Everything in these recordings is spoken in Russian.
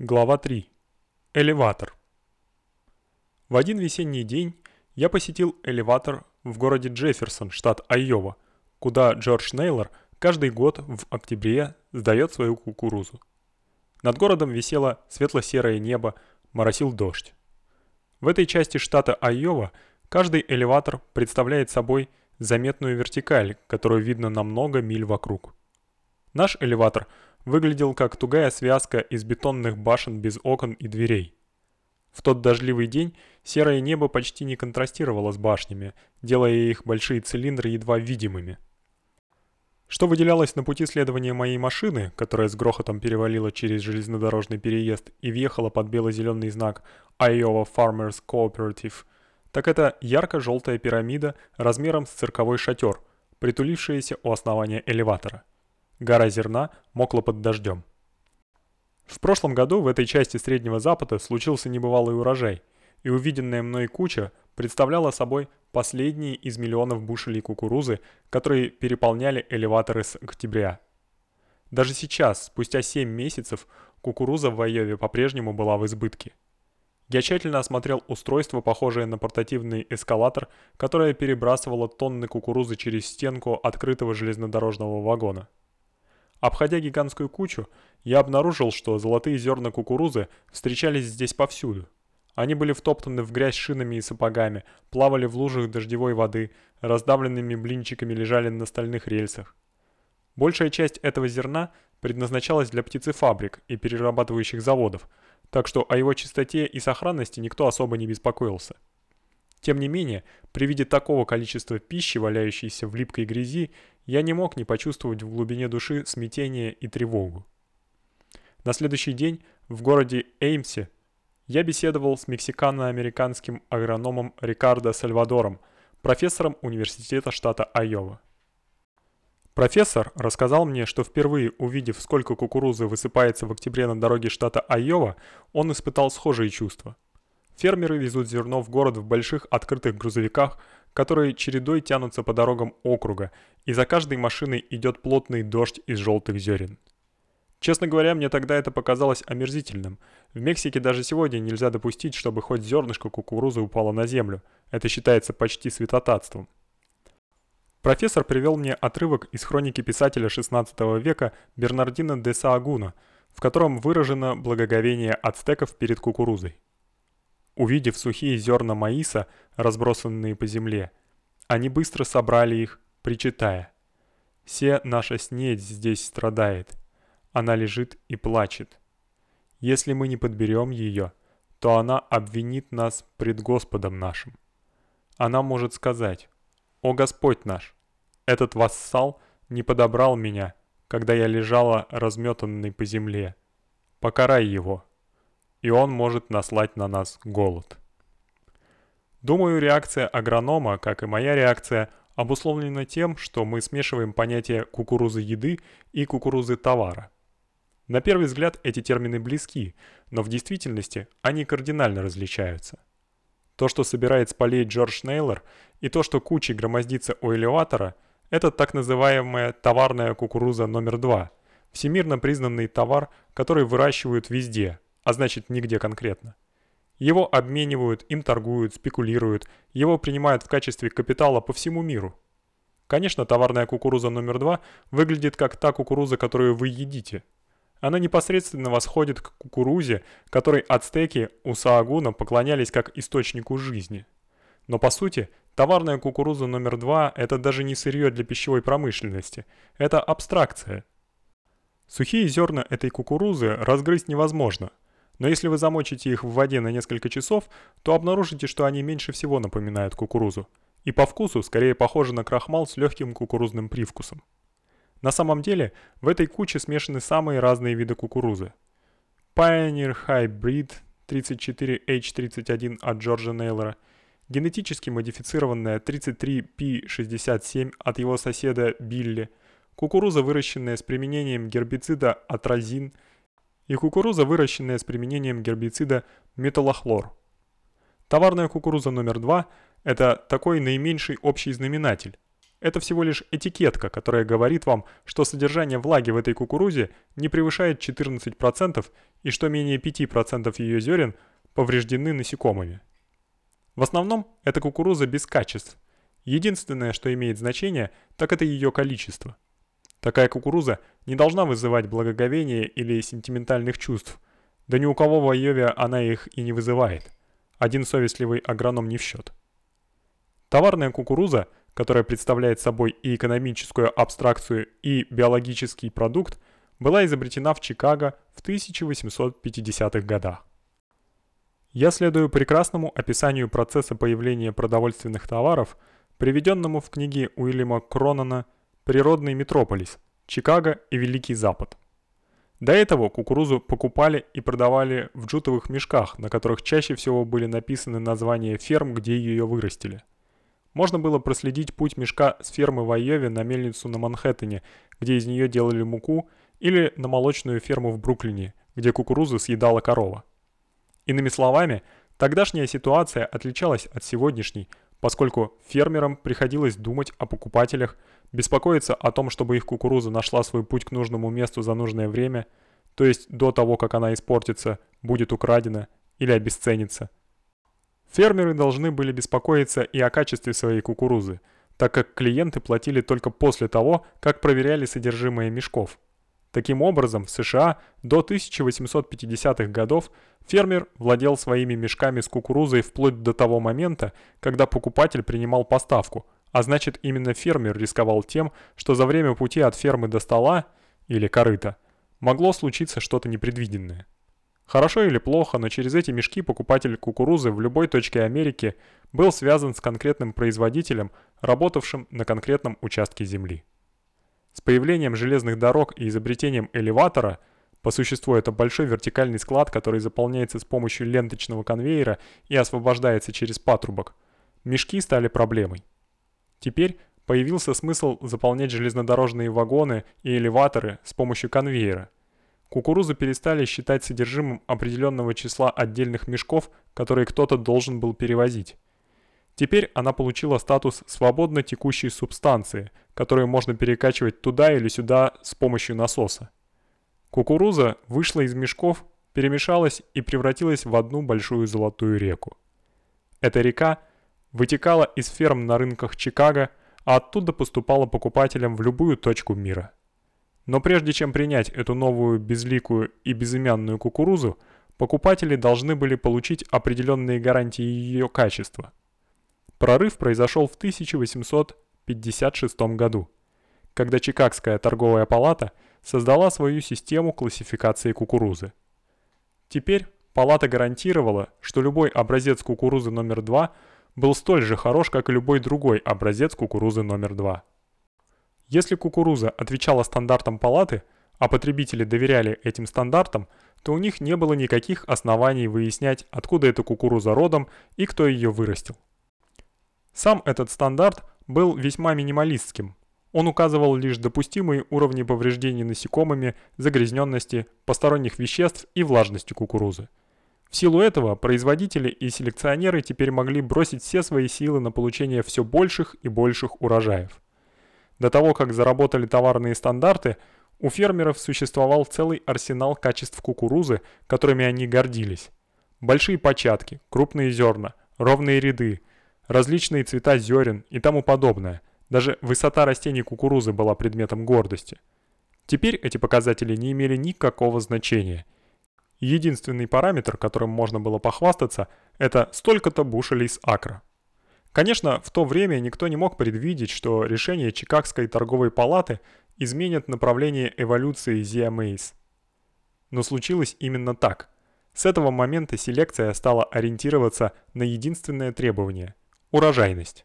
Глава 3. Элеватор. В один весенний день я посетил элеватор в городе Джефферсон, штат Айова, куда Джордж Нейлор каждый год в октябре сдаёт свою кукурузу. Над городом висело светло-серое небо, моросил дождь. В этой части штата Айова каждый элеватор представляет собой заметную вертикаль, которую видно на много миль вокруг. Наш элеватор – выглядел как тугая связка из бетонных башен без окон и дверей. В тот дождливый день серое небо почти не контрастировало с башнями, делая их большие цилиндры едва видимыми. Что выделялось на пути следования моей машины, которая с грохотом перевалила через железнодорожный переезд и въехала под бело-зеленый знак Iowa Farmers Cooperative, так это ярко-желтая пирамида размером с цирковой шатер, притулившаяся у основания элеватора. Гора зерна мокла под дождем. В прошлом году в этой части Среднего Запада случился небывалый урожай, и увиденная мной куча представляла собой последние из миллионов бушелей кукурузы, которые переполняли элеваторы с октября. Даже сейчас, спустя 7 месяцев, кукуруза в Айове по-прежнему была в избытке. Я тщательно осмотрел устройство, похожее на портативный эскалатор, которое перебрасывало тонны кукурузы через стенку открытого железнодорожного вагона. Обходя гигантскую кучу, я обнаружил, что золотые зерна кукурузы встречались здесь повсюду. Они были втоптаны в грязь шинами и сапогами, плавали в лужах дождевой воды, раздавленными блинчиками лежали на стальных рельсах. Большая часть этого зерна предназначалась для птицефабрик и перерабатывающих заводов, так что о его чистоте и сохранности никто особо не беспокоился. Тем не менее, при виде такого количества пищи, валяющейся в липкой грязи, я не мог не почувствовать в глубине души смятение и тревогу. На следующий день в городе Эймсе я беседовал с мексикано-американским агрономом Рикардо Сальвадором, профессором университета штата Айова. Профессор рассказал мне, что впервые увидев, сколько кукурузы высыпается в октябре на дороге штата Айова, он испытал схожие чувства. Фермеры везут зерно в город в больших открытых грузовиках, которые чередой тянутся по дорогам округа, и за каждой машиной идет плотный дождь из желтых зерен. Честно говоря, мне тогда это показалось омерзительным. В Мексике даже сегодня нельзя допустить, чтобы хоть зернышко кукурузы упало на землю. Это считается почти святотатством. Профессор привел мне отрывок из хроники писателя XVI века Бернардино де Саагуна, в котором выражено благоговение ацтеков перед кукурузой. Увидев сухие зерна маиса, разбросанные по земле, они быстро собрали их, причитая: "Все наша снедь здесь страдает. Она лежит и плачет. Если мы не подберем ее, то она обвинит нас пред Господом нашим. Она может сказать: "О Господь наш, этот вассал не подобрал меня, когда я лежала разметанной по земле. Покарай его" и он может наслать на нас голод. Думаю, реакция агронома, как и моя реакция, обусловлена тем, что мы смешиваем понятия кукурузы еды и кукурузы товара. На первый взгляд эти термины близки, но в действительности они кардинально различаются. То, что собирает с полей Джордж Нейлор, и то, что кучей громоздится у элеватора, это так называемая товарная кукуруза номер два, всемирно признанный товар, который выращивают везде – а значит нигде конкретно. Его обменивают, им торгуют, спекулируют, его принимают в качестве капитала по всему миру. Конечно, товарная кукуруза номер два выглядит как та кукуруза, которую вы едите. Она непосредственно восходит к кукурузе, которой ацтеки у Саагуна поклонялись как источнику жизни. Но по сути, товарная кукуруза номер два – это даже не сырье для пищевой промышленности, это абстракция. Сухие зерна этой кукурузы разгрызть невозможно – но если вы замочите их в воде на несколько часов, то обнаружите, что они меньше всего напоминают кукурузу. И по вкусу скорее похожи на крахмал с легким кукурузным привкусом. На самом деле, в этой куче смешаны самые разные виды кукурузы. Pioneer Hybrid 34H31 от Джорджа Нейлора, генетически модифицированная 33P67 от его соседа Билли, кукуруза, выращенная с применением гербицида атразин – и кукуруза, выращенная с применением гербицида металлохлор. Товарная кукуруза номер 2 это такой наименьший общий знаменатель. это всего лишь этикетка, которая говорит вам, что содержание влаги в этой кукурузе не превышает 14% и что менее 5% её зёрен повреждены насекомыми. В основном это кукуруза без качеств. Единственное, что имеет значение, так это её количество. Такая кукуруза не должна вызывать благоговения или сентиментальных чувств. Да ни у кого в Айове она их и не вызывает. Один совестливый агроном не в счёт. Товарная кукуруза – которая представляет собой и экономическую абстракцию, и биологический продукт, была изобретена в Чикаго в 1850-х годах. Я следую прекрасному описанию процесса появления продовольственных товаров, приведенному в книге Уильяма Кронона «Природный метрополис. Чикаго и Великий Запад». До этого кукурузу покупали и продавали в джутовых мешках, на которых чаще всего были написаны названия ферм, где её вырастили. Можно было проследить путь мешка с фермы в Айове на мельницу на Манхэттене, где из нее делали муку, или на молочную ферму в Бруклине, где кукурузу съедала корова. Иными словами, тогдашняя ситуация отличалась от сегодняшней, поскольку фермерам приходилось думать о покупателях, беспокоиться о том, чтобы их кукуруза нашла свой путь к нужному месту за нужное время, то есть до того, как она испортится, будет украдена или обесценится – Фермеры должны были беспокоиться и о качестве своей кукурузы, так как клиенты платили только после того, как проверяли содержимое мешков. Таким образом, в США до 1850-х годов фермер владел своими мешками с кукурузой вплоть до того момента, когда покупатель принимал поставку, а значит именно фермер рисковал тем, что за время пути от фермы до стола или корыта могло случиться что-то непредвиденное. Хорошо или плохо, но через эти мешки покупатель кукурузы в любой точке Америки был связан с конкретным производителем, работавшим на конкретном участке земли. С появлением железных дорог и изобретением элеватора, по существу это большой вертикальный склад, который заполняется с помощью ленточного конвейера и освобождается через патрубок, мешки стали проблемой. Теперь появился смысл заполнять железнодорожные вагоны и элеваторы с помощью конвейера – Кукурузу перестали считать содержимым определенного числа отдельных мешков, которые кто-то должен был перевозить. Теперь она получила статус свободно текущей субстанции, которую можно перекачивать туда или сюда с помощью насоса. Кукуруза вышла из мешков, перемешалась и превратилась в одну большую золотую реку. Эта река вытекала из ферм на рынках Чикаго, а оттуда поступала покупателям в любую точку мира. Но прежде чем принять эту новую безликую и безымянную кукурузу, покупатели должны были получить определенные гарантии ее качества. Прорыв произошел в 1856 году, когда Чикагская торговая палата создала свою систему классификации кукурузы. Теперь палата гарантировала, что любой образец кукурузы номер 2 был столь же хорош, как и любой другой образец кукурузы номер 2. Если кукуруза отвечала стандартам палаты, а потребители доверяли этим стандартам, то у них не было никаких оснований выяснять, откуда эта кукуруза родом и кто ее вырастил. Сам этот стандарт был весьма минималистским. Он указывал лишь допустимые уровни повреждений насекомыми, загрязненности, посторонних веществ и влажности кукурузы. В силу этого производители и селекционеры теперь могли бросить все свои силы на получение все больших и больших урожаев. До того, как заработали товарные стандарты, у фермеров существовал целый арсенал качеств кукурузы, которыми они гордились. Большие початки, крупные зерна, ровные ряды, различные цвета зерен и тому подобное. Даже высота растений кукурузы была предметом гордости. Теперь эти показатели не имели никакого значения. Единственный параметр, которым можно было похвастаться, это столько-то бушелей с акра. Конечно, в то время никто не мог предвидеть, что решение Чикагской торговой палаты изменит направление эволюции ZMAs. Но случилось именно так. С этого момента селекция стала ориентироваться на единственное требование урожайность.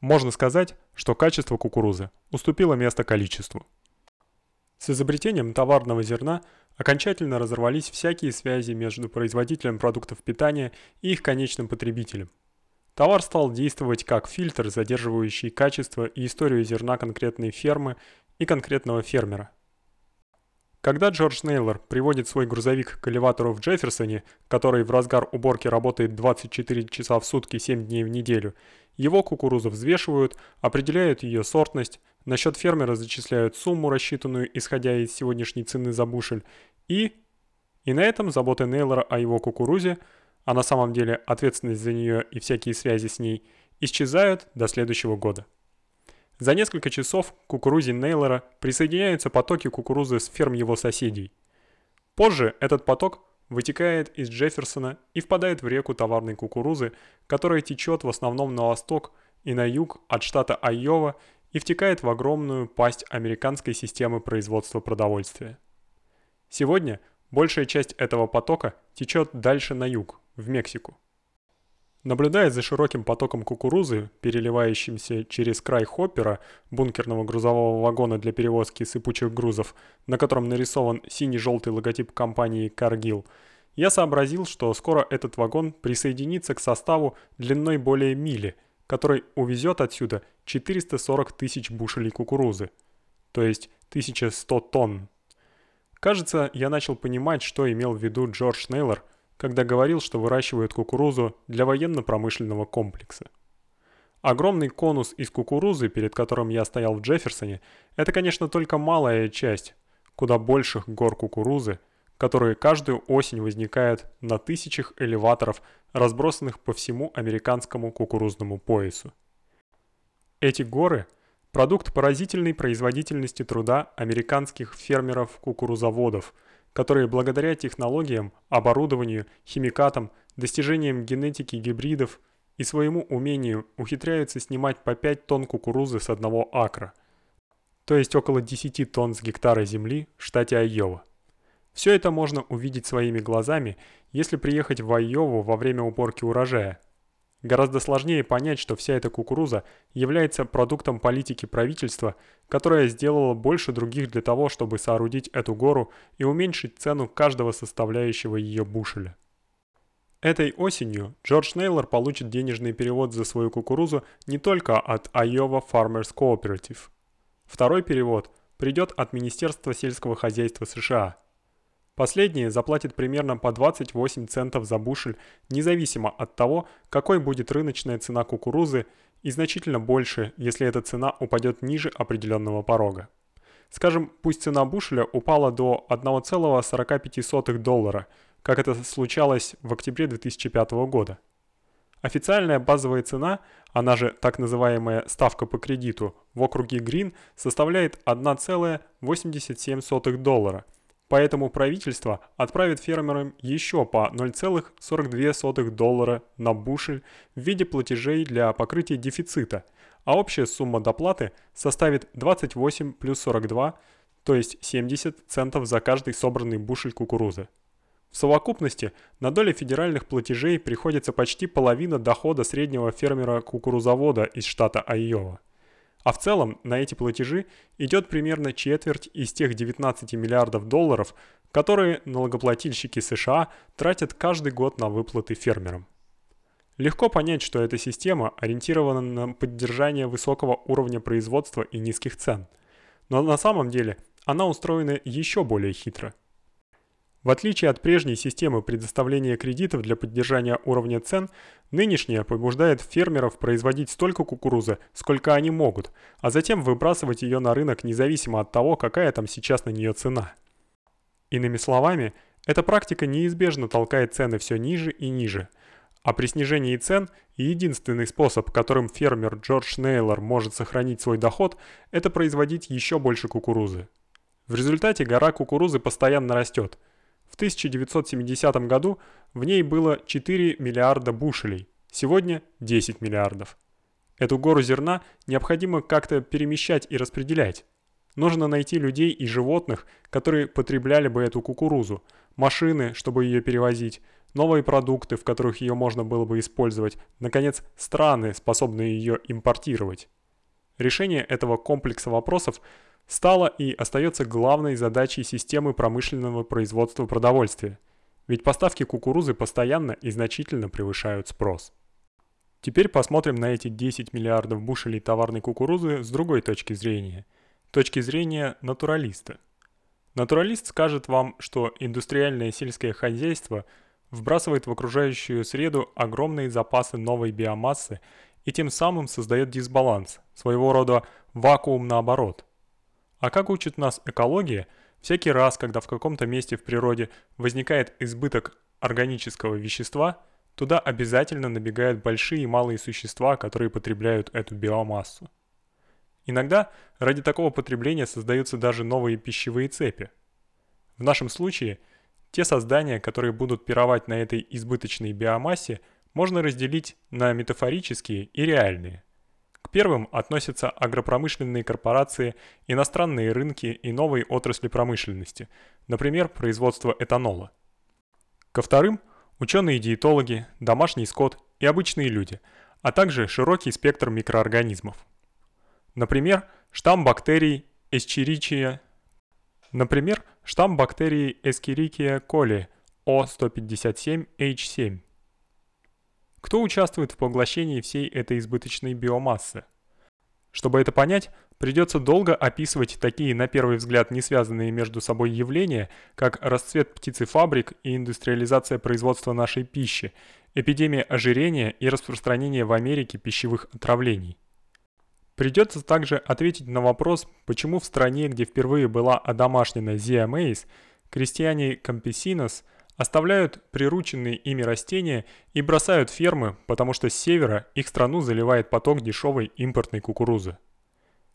Можно сказать, что качество кукурузы уступило место количеству. С изобретением товарного зерна окончательно разорвались всякие связи между производителем продуктов питания и их конечным потребителем. Товар стал действовать как фильтр, задерживающий качество и историю зерна конкретной фермы и конкретного фермера. Когда Джордж Нейлор приводит свой грузовик к элеватору в Джефферсоне, который в разгар уборки работает 24 часа в сутки 7 дней в неделю, его кукурузу взвешивают, определяют ее сортность, на счет фермера зачисляют сумму, рассчитанную исходя из сегодняшней цены за бушель, и... И на этом забота Нейлора о его кукурузе, а на самом деле ответственность за нее и всякие связи с ней, исчезают до следующего года. За несколько часов к кукурузе Нейлора присоединяются потоки кукурузы с ферм его соседей. Позже этот поток вытекает из Джефферсона и впадает в реку товарной кукурузы, которая течет в основном на восток и на юг от штата Айова и втекает в огромную пасть американской системы производства продовольствия. Сегодня большая часть этого потока течет дальше на юг, в Мексику. Наблюдая за широким потоком кукурузы, переливающимся через край хоппера, бункерного грузового вагона для перевозки сыпучих грузов, на котором нарисован синий-желтый логотип компании Cargill, я сообразил, что скоро этот вагон присоединится к составу длиной более мили, который увезет отсюда 440 тысяч бушелей кукурузы, то есть 1100 тонн. Кажется, я начал понимать, что имел в виду Джордж Нейлор – когда говорил, что выращивают кукурузу для военно-промышленного комплекса. Огромный конус из кукурузы, перед которым я стоял в Джефферсоне, это, конечно, только малая часть куда больших гор кукурузы, которые каждую осень возникают на тысячах элеваторов, разбросанных по всему американскому кукурузному поясу. Эти горы – продукт поразительной производительности труда американских фермеров-кукурузоводов – которые благодаря технологиям, оборудованию, химикатам, достижениям генетики гибридов и своему умению ухитряются снимать по 5 тонн кукурузы с одного акра, то есть около 10 тонн с гектара земли в штате Айова. Все это можно увидеть своими глазами, если приехать в Айову во время уборки урожая – Гораздо сложнее понять, что вся эта кукуруза является продуктом политики правительства, которое сделало больше других для того, чтобы соорудить эту гору и уменьшить цену каждого составляющего ее бушеля. Этой осенью Джордж Нейлор получит денежный перевод за свою кукурузу не только от Iowa Farmers Cooperative. Второй перевод придет от Министерства сельского хозяйства США – Последние заплатят примерно по 28 центов за бушель, независимо от того, какой будет рыночная цена кукурузы, и значительно больше, если эта цена упадет ниже определенного порога. Скажем, пусть цена бушеля упала до 1,45 доллара, как это случалось в октябре 2005 года. Официальная базовая цена, она же так называемая ставка по кредиту, в округе Грин составляет 1,87 доллара – Поэтому правительство отправит фермерам еще по 0,42 доллара на бушель в виде платежей для покрытия дефицита, а общая сумма доплаты составит 28 плюс 42, то есть 70 центов за каждый собранный бушель кукурузы. В совокупности на долю федеральных платежей приходится почти половина дохода среднего фермера-кукурузовода из штата Айова. А в целом на эти платежи идет примерно четверть из тех 19 миллиардов долларов, которые налогоплательщики США тратят каждый год на выплаты фермерам. Легко понять, что эта система ориентирована на поддержание высокого уровня производства и низких цен. Но на самом деле она устроена еще более хитро – в отличие от прежней системы предоставления кредитов для поддержания уровня цен, нынешняя побуждает фермеров производить столько кукурузы, сколько они могут, а затем выбрасывать ее на рынок независимо от того, какая там сейчас на нее цена. Иными словами, эта практика неизбежно толкает цены все ниже и ниже. А при снижении цен единственный способ, которым фермер Джордж Нейлор может сохранить свой доход, это производить еще больше кукурузы. В результате гора кукурузы постоянно растет – в 1970 году в ней было 4 миллиарда бушелей, сегодня 10 миллиардов. Эту гору зерна необходимо как-то перемещать и распределять. Нужно найти людей и животных, которые потребляли бы эту кукурузу, машины, чтобы ее перевозить, новые продукты, в которых ее можно было бы использовать, наконец, страны, способные ее импортировать. Решение этого комплекса вопросов – стала и остается главной задачей системы промышленного производства продовольствия, ведь поставки кукурузы постоянно и значительно превышают спрос. Теперь посмотрим на эти 10 миллиардов бушелей товарной кукурузы с другой точки зрения, точки зрения натуралиста. Натуралист скажет вам, что индустриальное сельское хозяйство вбрасывает в окружающую среду огромные запасы новой биомассы и тем самым создает дисбаланс, своего рода вакуум наоборот. А как учит нас экология, всякий раз, когда в каком-то месте в природе возникает избыток органического вещества, туда обязательно набегают большие и малые существа, которые потребляют эту биомассу. Иногда ради такого потребления создаются даже новые пищевые цепи. В нашем случае те создания, которые будут пировать на этой избыточной биомассе, можно разделить на метафорические и реальные. К первым относятся агропромышленные корпорации, иностранные рынки и новые отрасли промышленности, например, производство этанола. Ко вторым ученые-диетологи, домашний скот и обычные люди, а также широкий спектр микроорганизмов. Например, штамм бактерий Escherichia, например, штамм бактерий Escherichia coli O157H7. Кто участвует в поглощении всей этой избыточной биомассы? Чтобы это понять, придется долго описывать такие на первый взгляд не связанные между собой явления, как расцвет птицефабрик и индустриализация производства нашей пищи, эпидемия ожирения и распространение в Америке пищевых отравлений. Придется также ответить на вопрос, почему в стране, где впервые была одомашнена Zia Mays, крестьяне Кампесинос оставляют прирученные ими растения и бросают фермы, потому что с севера их страну заливает поток дешевой импортной кукурузы.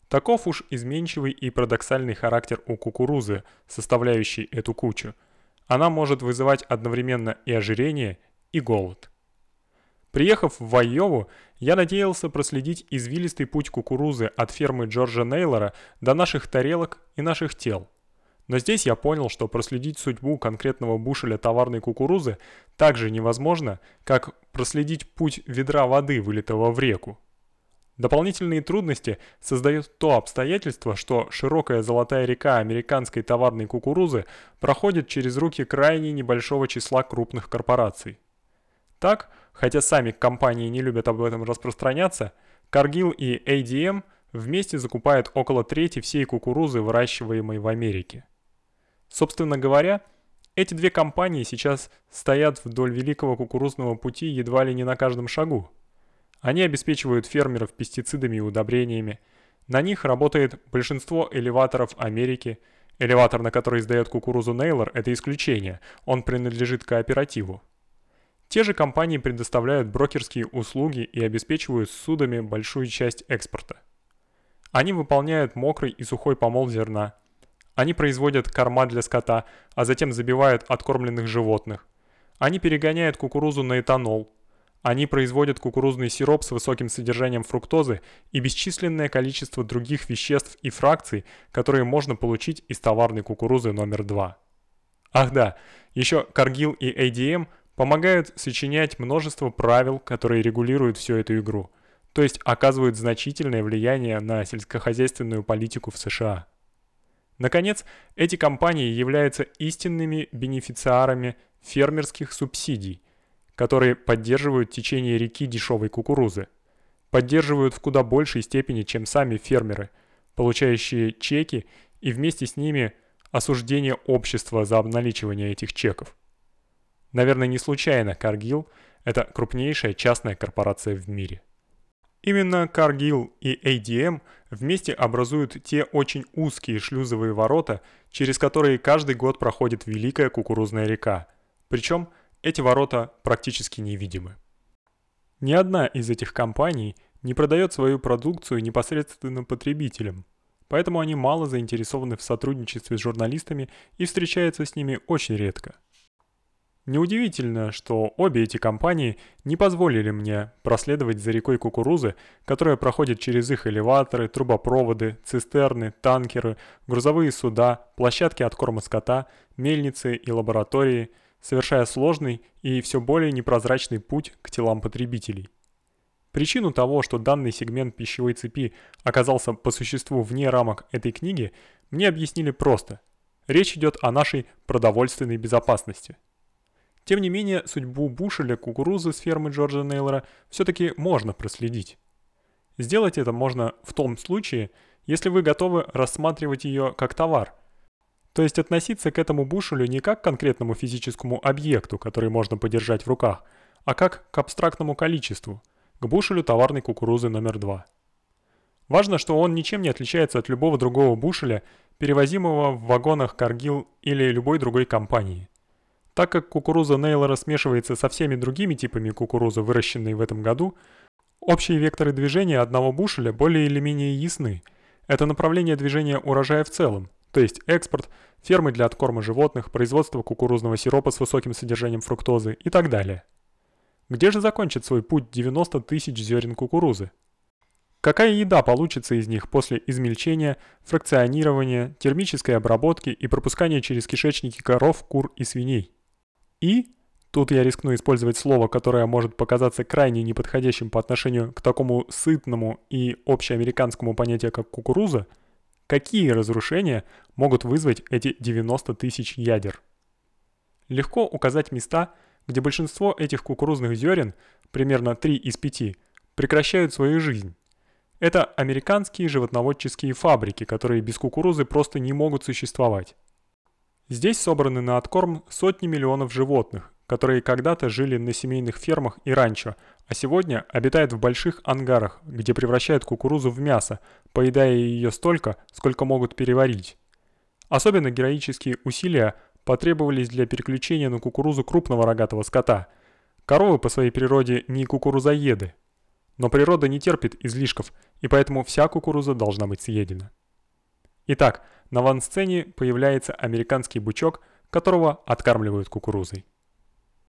Таков уж изменчивый и парадоксальный характер у кукурузы, составляющей эту кучу. Она может вызывать одновременно и ожирение, и голод. Приехав в Айову, я надеялся проследить извилистый путь кукурузы от фермы Джорджа Нейлора до наших тарелок и наших тел. Но здесь я понял, что проследить судьбу конкретного бушеля товарной кукурузы так же невозможно, как проследить путь ведра воды, вылитого в реку. Дополнительные трудности создает то обстоятельство, что широкая золотая река американской товарной кукурузы проходит через руки крайне небольшого числа крупных корпораций. Так, хотя сами компании не любят об этом распространяться, Cargill и ADM вместе закупают около трети всей кукурузы, выращиваемой в Америке. Собственно говоря, эти две компании сейчас стоят вдоль великого кукурузного пути едва ли не на каждом шагу. Они обеспечивают фермеров пестицидами и удобрениями. На них работает большинство элеваторов Америки. Элеватор, на который сдает кукурузу Нейлор, это исключение. Он принадлежит кооперативу. Те же компании предоставляют брокерские услуги и обеспечивают судами большую часть экспорта. Они выполняют мокрый и сухой помол зерна. Они производят корма для скота, а затем забивают откормленных животных. Они перегоняют кукурузу на этанол. Они производят кукурузный сироп с высоким содержанием фруктозы и бесчисленное количество других веществ и фракций, которые можно получить из товарной кукурузы номер 2. Ах да, еще Cargill и ADM – помогают сочинять множество правил, которые регулируют всю эту игру, то есть оказывают значительное влияние на сельскохозяйственную политику в США. Наконец, эти компании являются истинными бенефициарами фермерских субсидий, которые поддерживают течение реки дешевой кукурузы, поддерживают в куда большей степени, чем сами фермеры, получающие чеки и вместе с ними осуждение общества за обналичивание этих чеков. Наверное, не случайно Cargill – это крупнейшая частная корпорация в мире. Именно Cargill и ADM вместе образуют те очень узкие шлюзовые ворота, через которые каждый год проходит Великая кукурузная река. Причем эти ворота практически невидимы. Ни одна из этих компаний не продает свою продукцию непосредственно потребителям, поэтому они мало заинтересованы в сотрудничестве с журналистами и встречаются с ними очень редко. Неудивительно, что обе эти компании не позволили мне проследовать за рекой кукурузы, которая проходит через их элеваторы, трубопроводы, цистерны, танкеры, грузовые суда, площадки откорма скота, мельницы и лаборатории, совершая сложный и все более непрозрачный путь к телам потребителей. Причину того, что данный сегмент пищевой цепи оказался по существу вне рамок этой книги, мне объяснили просто. Речь идет о нашей продовольственной безопасности. Тем не менее, судьбу бушеля кукурузы с фермы Джорджа Нейлора все-таки можно проследить. Сделать это можно в том случае, если вы готовы рассматривать ее как товар. То есть относиться к этому бушелю не как к конкретному физическому объекту, который можно подержать в руках, а как к абстрактному количеству, к бушелю товарной кукурузы номер 2. Важно, что он ничем не отличается от любого другого бушеля, перевозимого в вагонах Cargill или любой другой компании. Так как кукуруза Нейлора смешивается со всеми другими типами кукурузы, выращенной в этом году, общие векторы движения одного бушеля более или менее ясны. Это направление движения урожая в целом, то есть экспорт, фермы для откорма животных, производство кукурузного сиропа с высоким содержанием фруктозы и так далее. Где же закончит свой путь 90 тысяч зерен кукурузы? Какая еда получится из них после измельчения, фракционирования, термической обработки и пропускания через кишечники коров, кур и свиней? И, тут я рискну использовать слово, которое может показаться крайне неподходящим по отношению к такому сытному и общеамериканскому понятию, как кукуруза, какие разрушения могут вызвать эти 90 тысяч ядер? Легко указать места, где большинство этих кукурузных зерен, примерно 3 из 5, прекращают свою жизнь. Это американские животноводческие фабрики, которые без кукурузы просто не могут существовать. Здесь собраны на откорм сотни миллионов животных, которые когда-то жили на семейных фермах и ранчо, а сегодня обитают в больших ангарах, где превращают кукурузу в мясо, поедая ее столько, сколько могут переварить. Особенно героические усилия потребовались для переключения на кукурузу крупного рогатого скота. Коровы по своей природе не кукурузоеды. Но природа не терпит излишков, и поэтому вся кукуруза должна быть съедена. Итак, на авансцене появляется американский бычок, которого откармливают кукурузой.